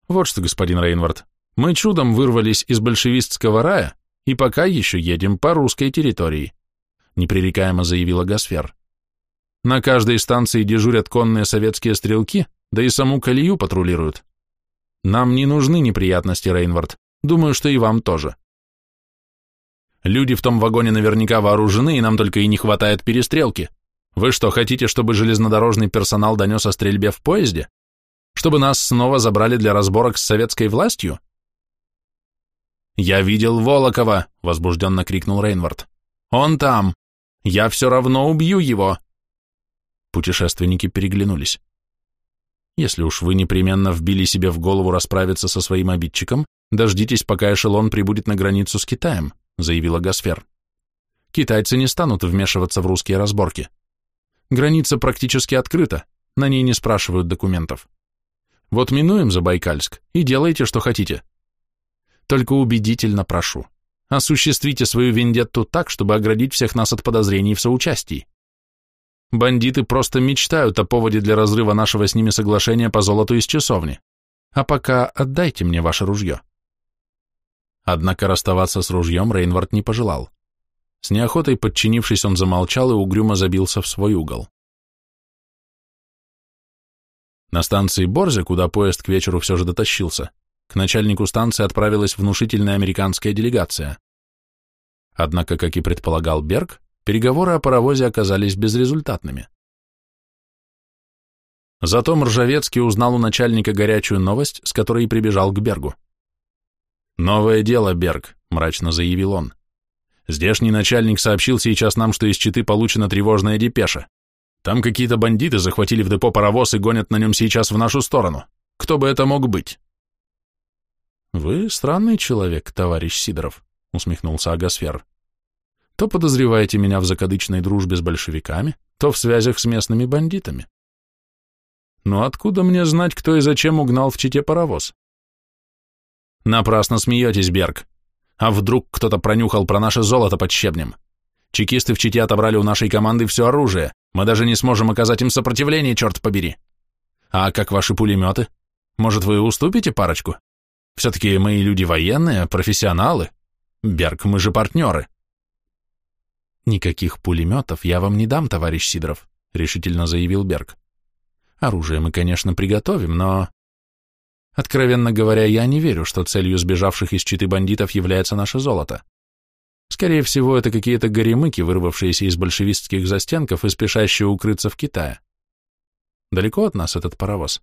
Speaker 2: «Вот что, господин Рейнвард, мы чудом вырвались из большевистского рая и пока еще едем по русской территории», непререкаемо заявила Гасфер. «На каждой станции дежурят конные советские стрелки, да и саму колею патрулируют. Нам не нужны неприятности, Рейнвард, думаю, что и вам тоже. Люди в том вагоне наверняка вооружены, и нам только и не хватает перестрелки. Вы что, хотите, чтобы железнодорожный персонал донес о стрельбе в поезде? Чтобы нас снова забрали для разборок с советской властью? «Я видел Волокова!» — возбужденно крикнул Рейнвард. «Он там! Я все равно убью его!» Путешественники переглянулись. «Если уж вы непременно вбили себе в голову расправиться со своим обидчиком, дождитесь, пока эшелон прибудет на границу с Китаем заявила Гасфер. Китайцы не станут вмешиваться в русские разборки. Граница практически открыта, на ней не спрашивают документов. Вот минуем Забайкальск и делайте, что хотите. Только убедительно прошу, осуществите свою вендетту так, чтобы оградить всех нас от подозрений в соучастии. Бандиты просто мечтают о поводе для разрыва нашего с ними соглашения по золоту из часовни. А пока отдайте мне ваше ружье. Однако расставаться с ружьем Рейнвард не пожелал. С неохотой подчинившись, он замолчал и угрюмо забился в свой угол. На станции Борзе, куда поезд к вечеру все же дотащился, к начальнику станции отправилась внушительная американская делегация. Однако, как и предполагал Берг, переговоры о паровозе оказались безрезультатными. Зато Мржавецкий узнал у начальника горячую новость, с которой и прибежал к Бергу. «Новое дело, Берг», — мрачно заявил он. «Здешний начальник сообщил сейчас нам, что из Читы получена тревожная депеша. Там какие-то бандиты захватили в депо паровоз и гонят на нем сейчас в нашу сторону. Кто бы это мог быть?» «Вы странный человек, товарищ Сидоров», — усмехнулся Агасфер. «То подозреваете меня в закадычной дружбе с большевиками, то в связях с местными бандитами. Но откуда мне знать, кто и зачем угнал в Чите паровоз? Напрасно смеетесь, Берг. А вдруг кто-то пронюхал про наше золото под щебнем? Чекисты в Чите отобрали у нашей команды все оружие. Мы даже не сможем оказать им сопротивление, черт побери. А как ваши пулеметы? Может, вы уступите парочку? Все-таки мы люди военные, профессионалы. Берг, мы же партнеры. Никаких пулеметов я вам не дам, товарищ Сидоров, решительно заявил Берг. Оружие мы, конечно, приготовим, но... Откровенно говоря, я не верю, что целью сбежавших из читы бандитов является наше золото. Скорее всего, это какие-то горемыки, вырвавшиеся из большевистских застенков и спешащие укрыться в Китае. Далеко от нас этот паровоз?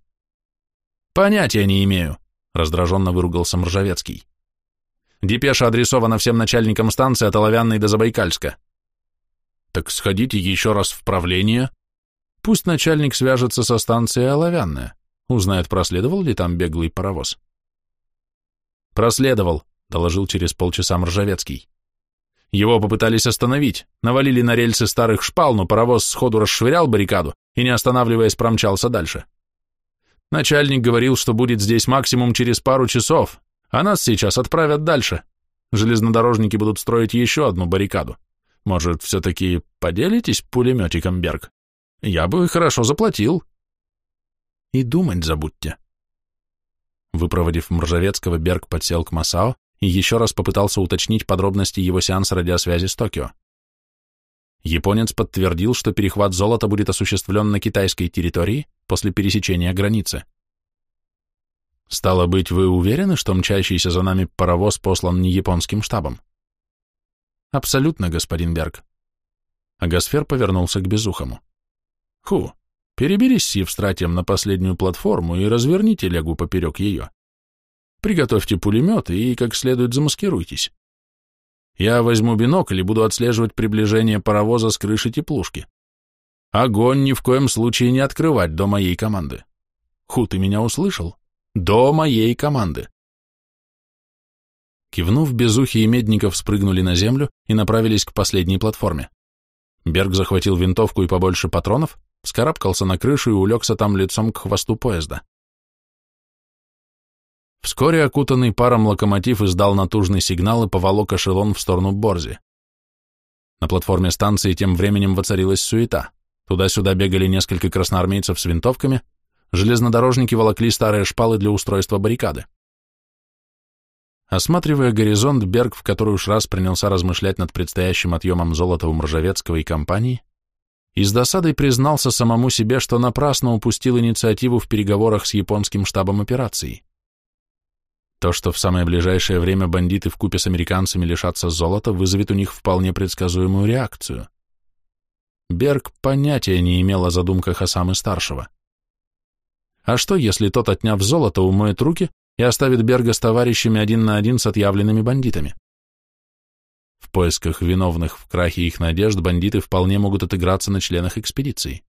Speaker 2: Понятия не имею, раздраженно выругался Мржавецкий. Депеша адресована всем начальникам станции от Оловянной до Забайкальска. Так сходите еще раз в правление. Пусть начальник свяжется со станцией Оловянная. Узнает, проследовал ли там беглый паровоз. Проследовал, доложил через полчаса Мржавецкий. Его попытались остановить, навалили на рельсы старых шпал, но паровоз сходу расшвырял баррикаду и, не останавливаясь, промчался дальше. Начальник говорил, что будет здесь максимум через пару часов, а нас сейчас отправят дальше. Железнодорожники будут строить еще одну баррикаду. Может, все-таки поделитесь пулеметиком, Берг? Я бы хорошо заплатил. И думать забудьте. Выпроводив Мржавецкого, Берг подсел к Масао и еще раз попытался уточнить подробности его сеанса радиосвязи с Токио. Японец подтвердил, что перехват золота будет осуществлен на китайской территории после пересечения границы. Стало быть, вы уверены, что мчащийся за нами паровоз послан не японским штабом? Абсолютно, господин Берг. Агасфер повернулся к Безухому. Ху, Переберись с Евстратием на последнюю платформу и разверните лягу поперек ее. Приготовьте пулемет и как следует замаскируйтесь. Я возьму бинокль и буду отслеживать приближение паровоза с крыши теплушки. Огонь ни в коем случае не открывать до моей команды. Ху, ты меня услышал? До моей команды.
Speaker 1: Кивнув, Безухи и Медников спрыгнули на землю и направились к последней платформе. Берг захватил винтовку и побольше патронов, вскарабкался на крышу и улегся там лицом к хвосту поезда. Вскоре окутанный паром локомотив издал натужный сигнал и поволок эшелон в сторону Борзи. На платформе станции тем временем воцарилась суета. Туда-сюда бегали несколько красноармейцев с винтовками, железнодорожники волокли старые шпалы для устройства баррикады. Осматривая горизонт, Берг в который уж раз принялся размышлять над предстоящим отъемом золота у Мржавецкого и компании, и с досадой признался самому себе, что напрасно упустил инициативу в переговорах с японским штабом операции. То, что в самое ближайшее время бандиты вкупе с американцами лишатся золота, вызовет у них вполне предсказуемую реакцию. Берг понятия не имел о задумках Осамы-старшего. А что, если тот, отняв золото, умоет руки и оставит Берга с товарищами один на один с отъявленными бандитами. В поисках виновных в крахе их надежд бандиты вполне могут отыграться на членах экспедиции.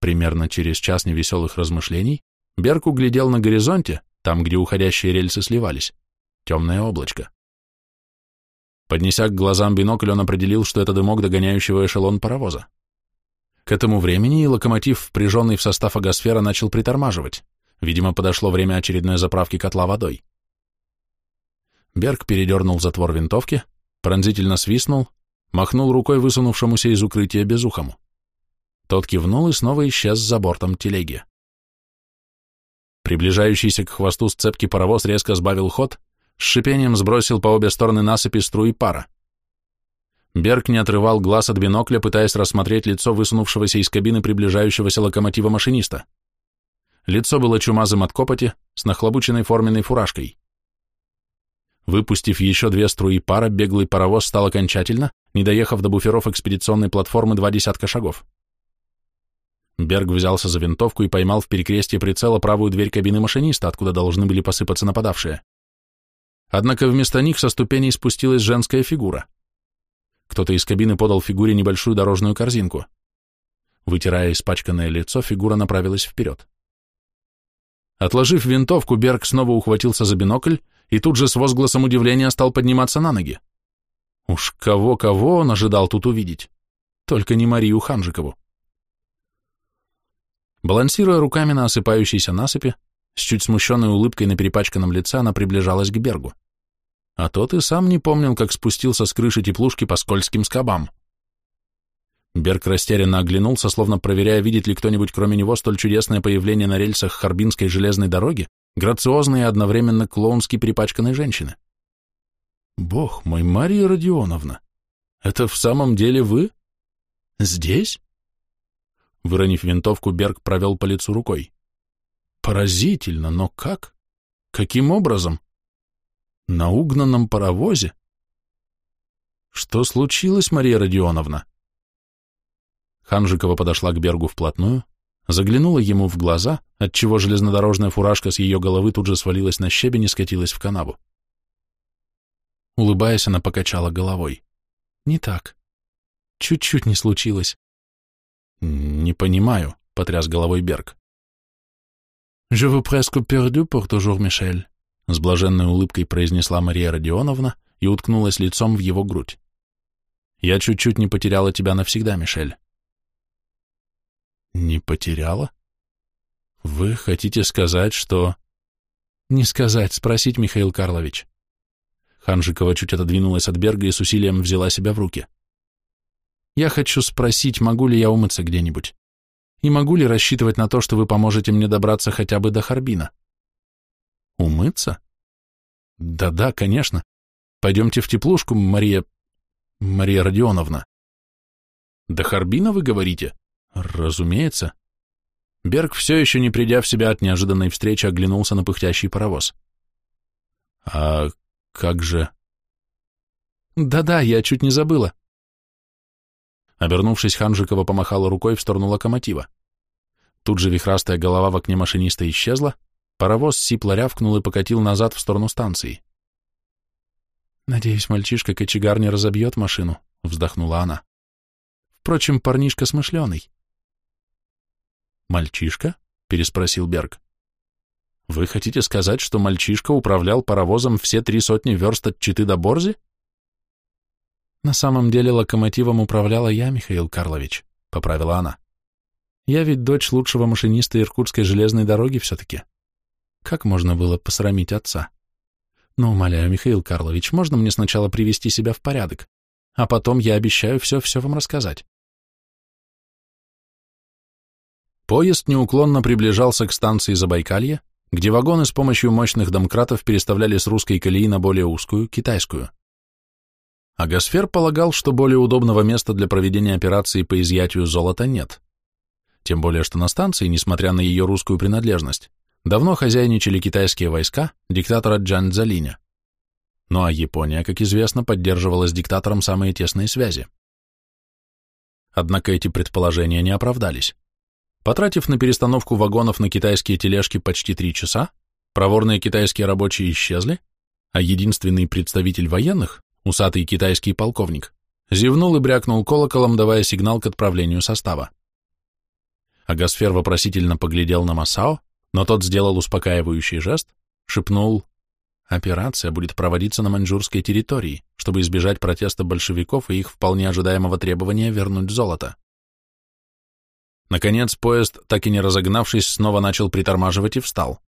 Speaker 1: Примерно через час невеселых размышлений Берг углядел на горизонте, там, где уходящие рельсы сливались, темное облачко. Поднеся к глазам бинокль, он определил, что это дымок догоняющего эшелон паровоза. К этому времени локомотив, впряженный в состав агосфера, начал притормаживать. Видимо, подошло время очередной заправки котла водой. Берг передернул затвор винтовки, пронзительно свистнул, махнул рукой высунувшемуся из укрытия безухому. Тот кивнул и снова исчез за бортом телеги. Приближающийся к хвосту сцепки паровоз резко сбавил ход, с шипением сбросил по обе стороны насыпи струи пара. Берг не отрывал глаз от бинокля, пытаясь рассмотреть лицо высунувшегося из кабины приближающегося локомотива машиниста. Лицо было чумазым от копоти, с нахлобученной форменной фуражкой. Выпустив еще две струи пара, беглый паровоз стал окончательно, не доехав до буферов экспедиционной платформы два десятка шагов. Берг взялся за винтовку и поймал в перекрестье прицела правую дверь кабины машиниста, откуда должны были посыпаться нападавшие. Однако вместо них со ступеней спустилась женская фигура. Кто-то из кабины подал фигуре небольшую дорожную корзинку. Вытирая испачканное лицо, фигура направилась вперед. Отложив винтовку, Берг снова ухватился за бинокль и тут же с возгласом удивления стал подниматься на ноги. Уж кого-кого он ожидал тут увидеть. Только не Марию Ханжикову. Балансируя руками на осыпающейся насыпи, с чуть смущенной улыбкой на перепачканном лице она приближалась к Бергу. А тот и сам не помнил, как спустился с крыши теплушки по скользким скобам. Берг растерянно оглянулся, словно проверяя, видит ли кто-нибудь кроме него столь чудесное появление на рельсах Харбинской железной дороги, грациозной и одновременно клоунски перепачканной женщины. «Бог мой, Мария Родионовна, это в самом деле вы? Здесь?» Выронив винтовку, Берг провел по лицу рукой. «Поразительно, но как? Каким образом? На угнанном паровозе?» «Что случилось, Мария Родионовна?» Ханжикова подошла к Бергу вплотную, заглянула ему в глаза, отчего железнодорожная фуражка с ее головы тут же свалилась на щебень и скатилась в канаву. Улыбаясь, она покачала головой. «Не так. Чуть-чуть не случилось». «Не понимаю», — потряс головой Берг. «Je vous presque perdu pour toujours, Мишель», — с блаженной улыбкой произнесла Мария Родионовна и уткнулась лицом в его грудь. «Я чуть-чуть не потеряла тебя навсегда, Мишель». Не потеряла? Вы хотите сказать, что... Не сказать, спросить, Михаил Карлович. Ханжикова чуть отодвинулась от Берга и с усилием взяла себя в руки. Я хочу спросить, могу ли я умыться где-нибудь? И могу ли рассчитывать на то, что вы поможете мне добраться хотя бы до Харбина? Умыться? Да-да, конечно. Пойдемте в теплушку, Мария... Мария Родионовна. До Харбина, вы говорите? Разумеется. Берг, все еще не придя в себя от неожиданной встречи, оглянулся на пыхтящий паровоз. А как же... Да-да, я чуть не забыла. Обернувшись, Ханжикова помахала рукой в сторону локомотива. Тут же вихрастая голова в окне машиниста исчезла, паровоз сипло рявкнул и покатил назад в сторону станции. «Надеюсь, мальчишка-кочегар не разобьет машину», — вздохнула она. «Впрочем, парнишка смышленый. «Мальчишка?» — переспросил Берг.
Speaker 2: Вы хотите сказать, что мальчишка управлял паровозом все три сотни верст от Читы до Борзи? На самом деле локомотивом управляла я, Михаил Карлович, поправила она. Я ведь дочь лучшего машиниста Иркутской железной дороги все-таки. Как можно было посрамить отца? Но, умоляю, Михаил Карлович, можно мне сначала привести себя в порядок, а потом я обещаю все-все вам рассказать. Поезд неуклонно приближался к станции Забайкалье, где вагоны с помощью мощных домкратов переставляли с русской колеи на более узкую, китайскую. Агасфер полагал, что более удобного места для проведения операции по изъятию золота нет. Тем более, что на станции, несмотря на ее русскую принадлежность, давно хозяйничали китайские войска диктатора Джан Цзалиня. Ну а Япония, как известно, поддерживала с диктатором самые тесные связи. Однако эти предположения не оправдались. Потратив на перестановку вагонов на китайские тележки почти три часа, проворные китайские рабочие исчезли, а единственный представитель военных, усатый китайский полковник, зевнул и брякнул колоколом, давая сигнал к отправлению состава. Агасфер вопросительно поглядел на Масао, но тот сделал успокаивающий жест, шепнул «Операция будет проводиться на маньчжурской территории, чтобы избежать протеста большевиков и их вполне ожидаемого требования вернуть золото». Наконец поезд, так и не разогнавшись, снова начал притормаживать и встал.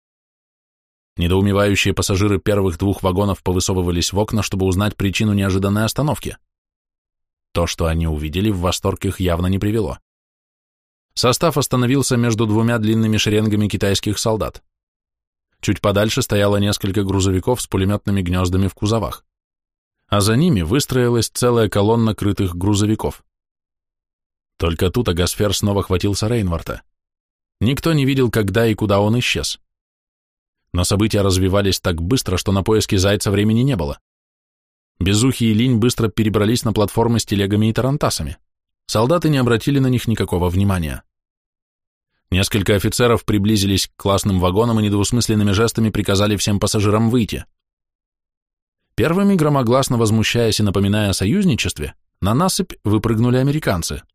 Speaker 2: Недоумевающие пассажиры первых двух вагонов повысовывались в окна, чтобы узнать причину неожиданной остановки. То, что они увидели, в восторг их явно не привело. Состав остановился между двумя длинными шеренгами китайских солдат. Чуть подальше стояло несколько грузовиков с пулеметными гнездами в кузовах, а за ними выстроилась целая колонна крытых грузовиков. Только тут Агасфер снова хватился Рейнварта. Никто не видел, когда и куда он исчез. Но события развивались так быстро, что на поиски зайца времени не было. Безухий и Линь быстро перебрались на платформы с телегами и тарантасами. Солдаты не обратили на них никакого внимания. Несколько офицеров приблизились к классным вагонам и недвусмысленными жестами приказали всем пассажирам выйти. Первыми, громогласно возмущаясь и напоминая о союзничестве, на насыпь выпрыгнули американцы –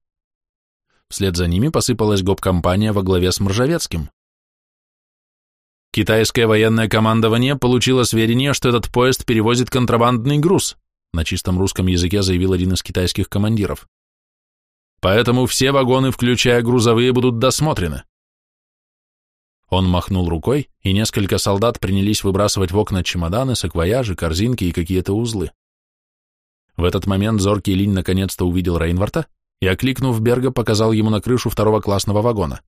Speaker 2: Вслед за ними посыпалась гоп-компания во главе с Мржавецким. Китайское военное командование получило сведения, что этот поезд перевозит контрабандный груз, на чистом русском языке заявил один из китайских командиров. Поэтому все вагоны, включая грузовые, будут досмотрены. Он махнул рукой, и несколько солдат принялись выбрасывать в окна чемоданы, саквояжи, корзинки и какие-то узлы. В этот момент зоркий линь наконец-то увидел Рейнварта и, окликнув Берга, показал ему на крышу второго классного вагона.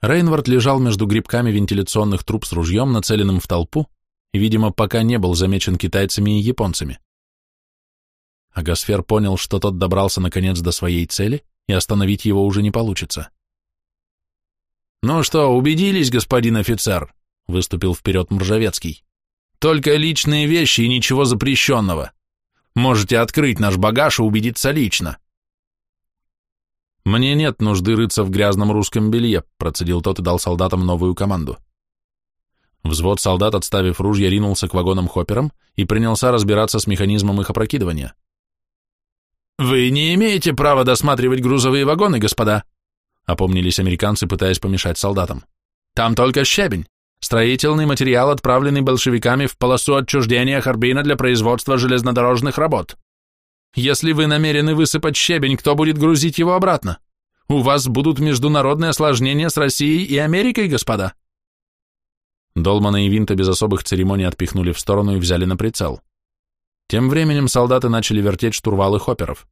Speaker 2: Рейнвард лежал между грибками вентиляционных труб с ружьем, нацеленным в толпу, и, видимо, пока не был замечен китайцами и японцами. Агасфер понял, что тот добрался наконец до своей цели, и остановить его уже не получится. «Ну что, убедились, господин офицер?» — выступил вперед Мржавецкий. «Только личные вещи и ничего запрещенного. Можете открыть наш багаж и убедиться лично». «Мне нет нужды рыться в грязном русском белье», процедил тот и дал солдатам новую команду. Взвод солдат, отставив ружья, ринулся к вагонам-хопперам и принялся разбираться с механизмом их опрокидывания. «Вы не имеете права досматривать грузовые вагоны, господа», опомнились американцы, пытаясь помешать солдатам. «Там только щебень, строительный материал, отправленный большевиками в полосу отчуждения Харбина для производства железнодорожных работ. Если вы намерены высыпать щебень, кто будет грузить его обратно? У вас будут международные осложнения с Россией и Америкой, господа. Долмана и Винта без особых церемоний отпихнули в сторону и взяли на прицел. Тем временем солдаты начали вертеть штурвалы хопперов.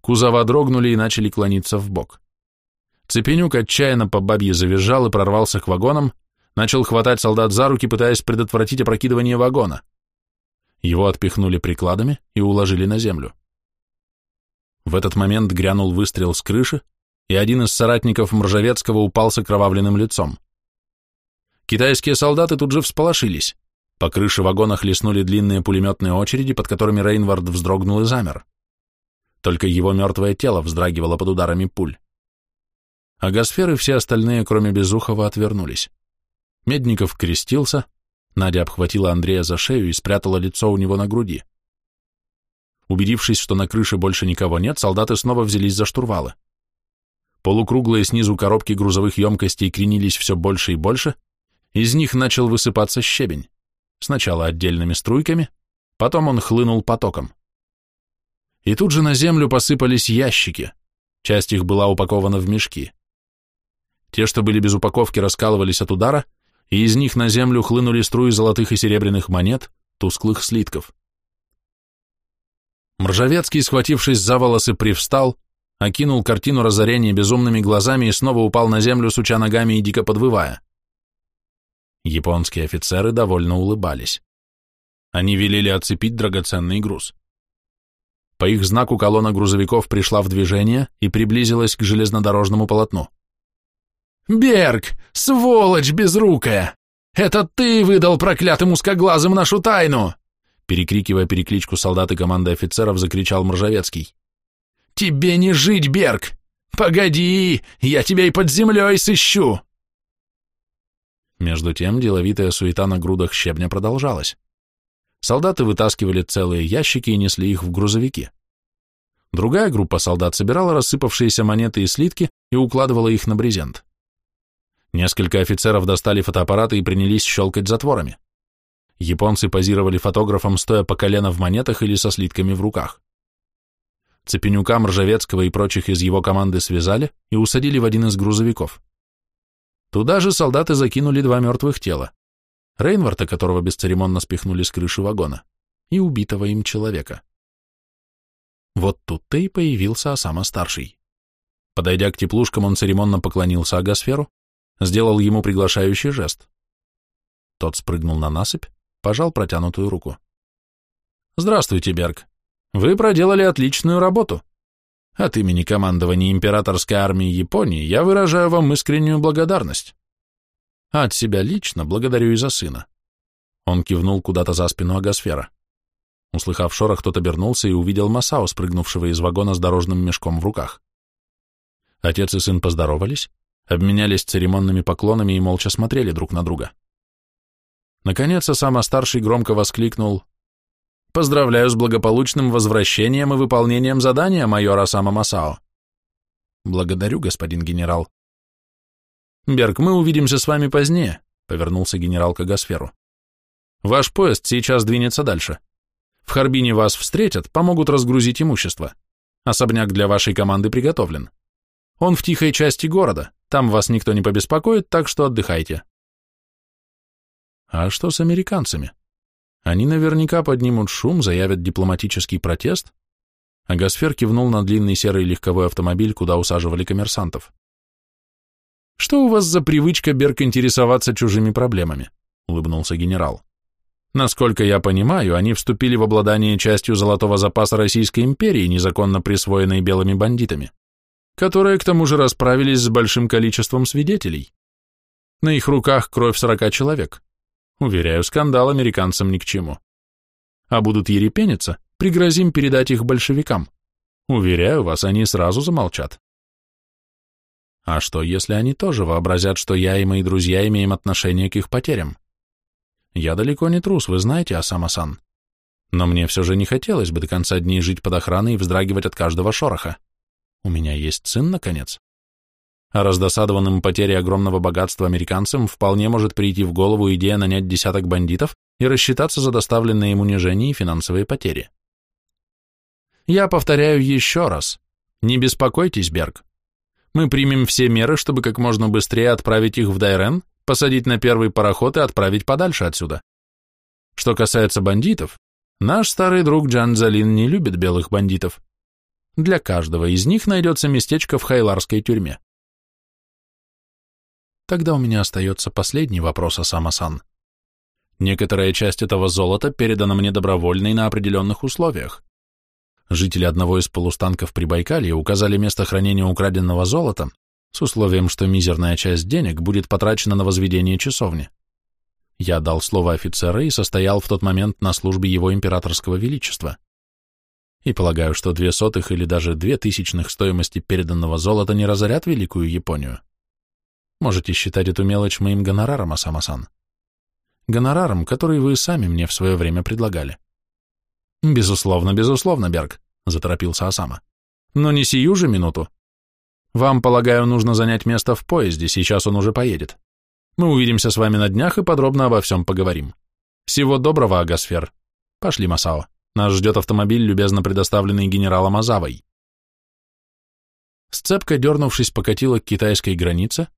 Speaker 2: Кузова дрогнули и начали клониться в бок. Цепенюк отчаянно по бабье завизжал и прорвался к вагонам, начал хватать солдат за руки, пытаясь предотвратить опрокидывание вагона. Его отпихнули прикладами и уложили на землю. В этот момент грянул выстрел с крыши, и один из соратников Мржавецкого упал с окровавленным лицом. Китайские солдаты тут же всполошились. По крыше вагона хлестнули длинные пулеметные очереди, под которыми Рейнвард вздрогнул и замер. Только его мертвое тело вздрагивало под ударами пуль. А Гасфер и все остальные, кроме Безухова, отвернулись. Медников крестился, Надя обхватила Андрея за шею и спрятала лицо у него на груди. Убедившись, что на крыше больше никого нет, солдаты снова взялись за штурвалы. Полукруглые снизу коробки грузовых емкостей кренились все больше и больше,
Speaker 1: Из них начал высыпаться щебень, сначала отдельными струйками, потом он хлынул потоком. И тут же на землю посыпались ящики, часть их была упакована в мешки. Те, что были без упаковки, раскалывались от удара, и из них на землю хлынули струи золотых и серебряных монет, тусклых слитков. Мржавецкий, схватившись за волосы, привстал, окинул картину разорения безумными глазами и снова упал на землю, суча ногами и дико подвывая. Японские офицеры довольно улыбались. Они велели оцепить драгоценный груз. По их знаку колонна грузовиков пришла в движение и приблизилась к железнодорожному полотну. «Берг, сволочь безрукая! Это ты выдал проклятым узкоглазым нашу тайну!» Перекрикивая перекличку солдат и команды офицеров, закричал Мржавецкий. «Тебе не жить, Берг! Погоди, я тебя и под землей сыщу!» Между тем деловитая суета на грудах щебня продолжалась. Солдаты вытаскивали целые ящики и несли их в грузовики. Другая группа солдат собирала рассыпавшиеся монеты и слитки и укладывала их на брезент. Несколько офицеров достали фотоаппараты и принялись щелкать затворами. Японцы позировали фотографом, стоя по колено в монетах или со слитками в руках. Цепенюка, Мржавецкого и прочих из его команды связали и усадили в один из грузовиков. Туда же солдаты закинули два мертвых тела. Рейнварта, которого бесцеремонно спихнули с крыши вагона, и убитого им человека. Вот тут-то и появился Осама-старший. Подойдя к теплушкам, он церемонно поклонился Агасферу, сделал ему приглашающий жест. Тот спрыгнул на насыпь, пожал протянутую руку. «Здравствуйте, Берг. Вы проделали отличную работу. От имени командования императорской армии Японии я выражаю вам искреннюю благодарность. А от себя лично благодарю и за сына». Он кивнул куда-то за спину Агасфера. Услыхав шорох, тот обернулся и увидел Масао, спрыгнувшего из вагона с дорожным мешком в руках. Отец и сын поздоровались, обменялись церемонными поклонами и молча смотрели друг на друга. Наконец, сам старший громко воскликнул «Поздравляю с благополучным возвращением и выполнением задания майора Сама Масао». «Благодарю, господин генерал». «Берг, мы увидимся с вами позднее», — повернулся генерал к Агасферу. «Ваш поезд сейчас двинется дальше. В Харбине вас встретят, помогут разгрузить имущество. Особняк для вашей команды приготовлен. Он в тихой части города, там вас никто не побеспокоит, так что отдыхайте. А что с американцами? Они наверняка поднимут шум, заявят дипломатический протест. А Гасфер кивнул на длинный серый легковой автомобиль, куда усаживали коммерсантов. «Что у вас за привычка, Берг, интересоваться чужими проблемами?» — улыбнулся генерал. «Насколько я понимаю, они вступили в обладание частью золотого запаса Российской империи, незаконно присвоенной белыми бандитами которые к тому же расправились с большим количеством свидетелей. На их руках кровь сорока человек. Уверяю, скандал американцам ни к чему. А будут ерепениться, пригрозим передать их большевикам. Уверяю вас, они сразу замолчат. А что, если они тоже вообразят, что я и мои друзья имеем отношение к их потерям? Я далеко не трус, вы знаете, Асама-сан. Но мне все же не хотелось бы до конца дней жить под охраной и вздрагивать от каждого шороха. У меня есть сын, наконец. А раздосадованным потерей огромного богатства американцам вполне может прийти в голову идея нанять десяток бандитов и рассчитаться за доставленные им унижения и финансовые потери. Я повторяю еще раз. Не беспокойтесь, Берг. Мы примем все меры, чтобы как можно быстрее отправить их в Дайрен, посадить на первый пароход и отправить подальше отсюда. Что касается бандитов, наш старый друг Джан Залин не любит белых бандитов. Для каждого из них найдется местечко в хайларской тюрьме. Тогда у меня остается последний вопрос, Асама-сан. Некоторая часть этого золота передана мне добровольно и на определенных условиях. Жители одного из полустанков Прибайкалья указали место хранения украденного золота с условием, что мизерная часть денег будет потрачена на возведение часовни. Я дал слово офицера и состоял в тот момент на службе его императорского величества и полагаю, что две сотых или даже две тысячных стоимости переданного золота не разорят Великую Японию. Можете считать эту мелочь моим гонораром, Асамасан. Гонораром, который вы сами мне в свое время предлагали. Безусловно, безусловно, Берг, заторопился Асама. Но не сию же минуту. Вам, полагаю, нужно занять место в поезде, сейчас он уже поедет. Мы увидимся с вами на днях и подробно обо всем поговорим. Всего доброго, Агасфер. Пошли, Масао. Нас ждет автомобиль, любезно предоставленный генералом Азавой. Сцепка, дернувшись, покатила к китайской границе.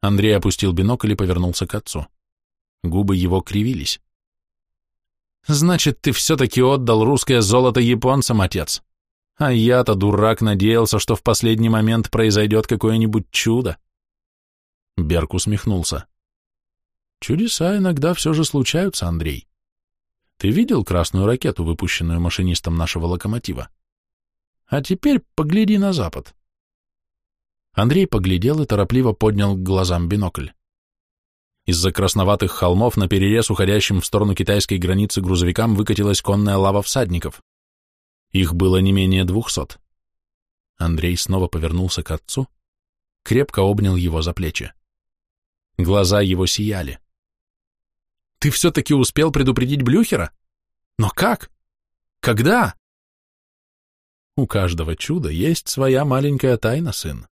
Speaker 1: Андрей опустил бинокль и повернулся к отцу. Губы его кривились. «Значит, ты все-таки отдал русское золото японцам, отец. А я-то, дурак, надеялся, что в последний момент произойдет какое-нибудь чудо». Берг усмехнулся. «Чудеса иногда все же случаются, Андрей. Ты видел красную ракету, выпущенную машинистом нашего локомотива? А теперь погляди на запад». Андрей поглядел и торопливо поднял к глазам бинокль. Из-за красноватых холмов на перерез уходящим в сторону китайской границы грузовикам выкатилась конная лава всадников. Их было не менее двухсот. Андрей снова повернулся к отцу, крепко обнял его за плечи. Глаза его сияли. «Ты все-таки успел предупредить Блюхера? Но как? Когда?» «У каждого чуда есть своя маленькая тайна, сын»,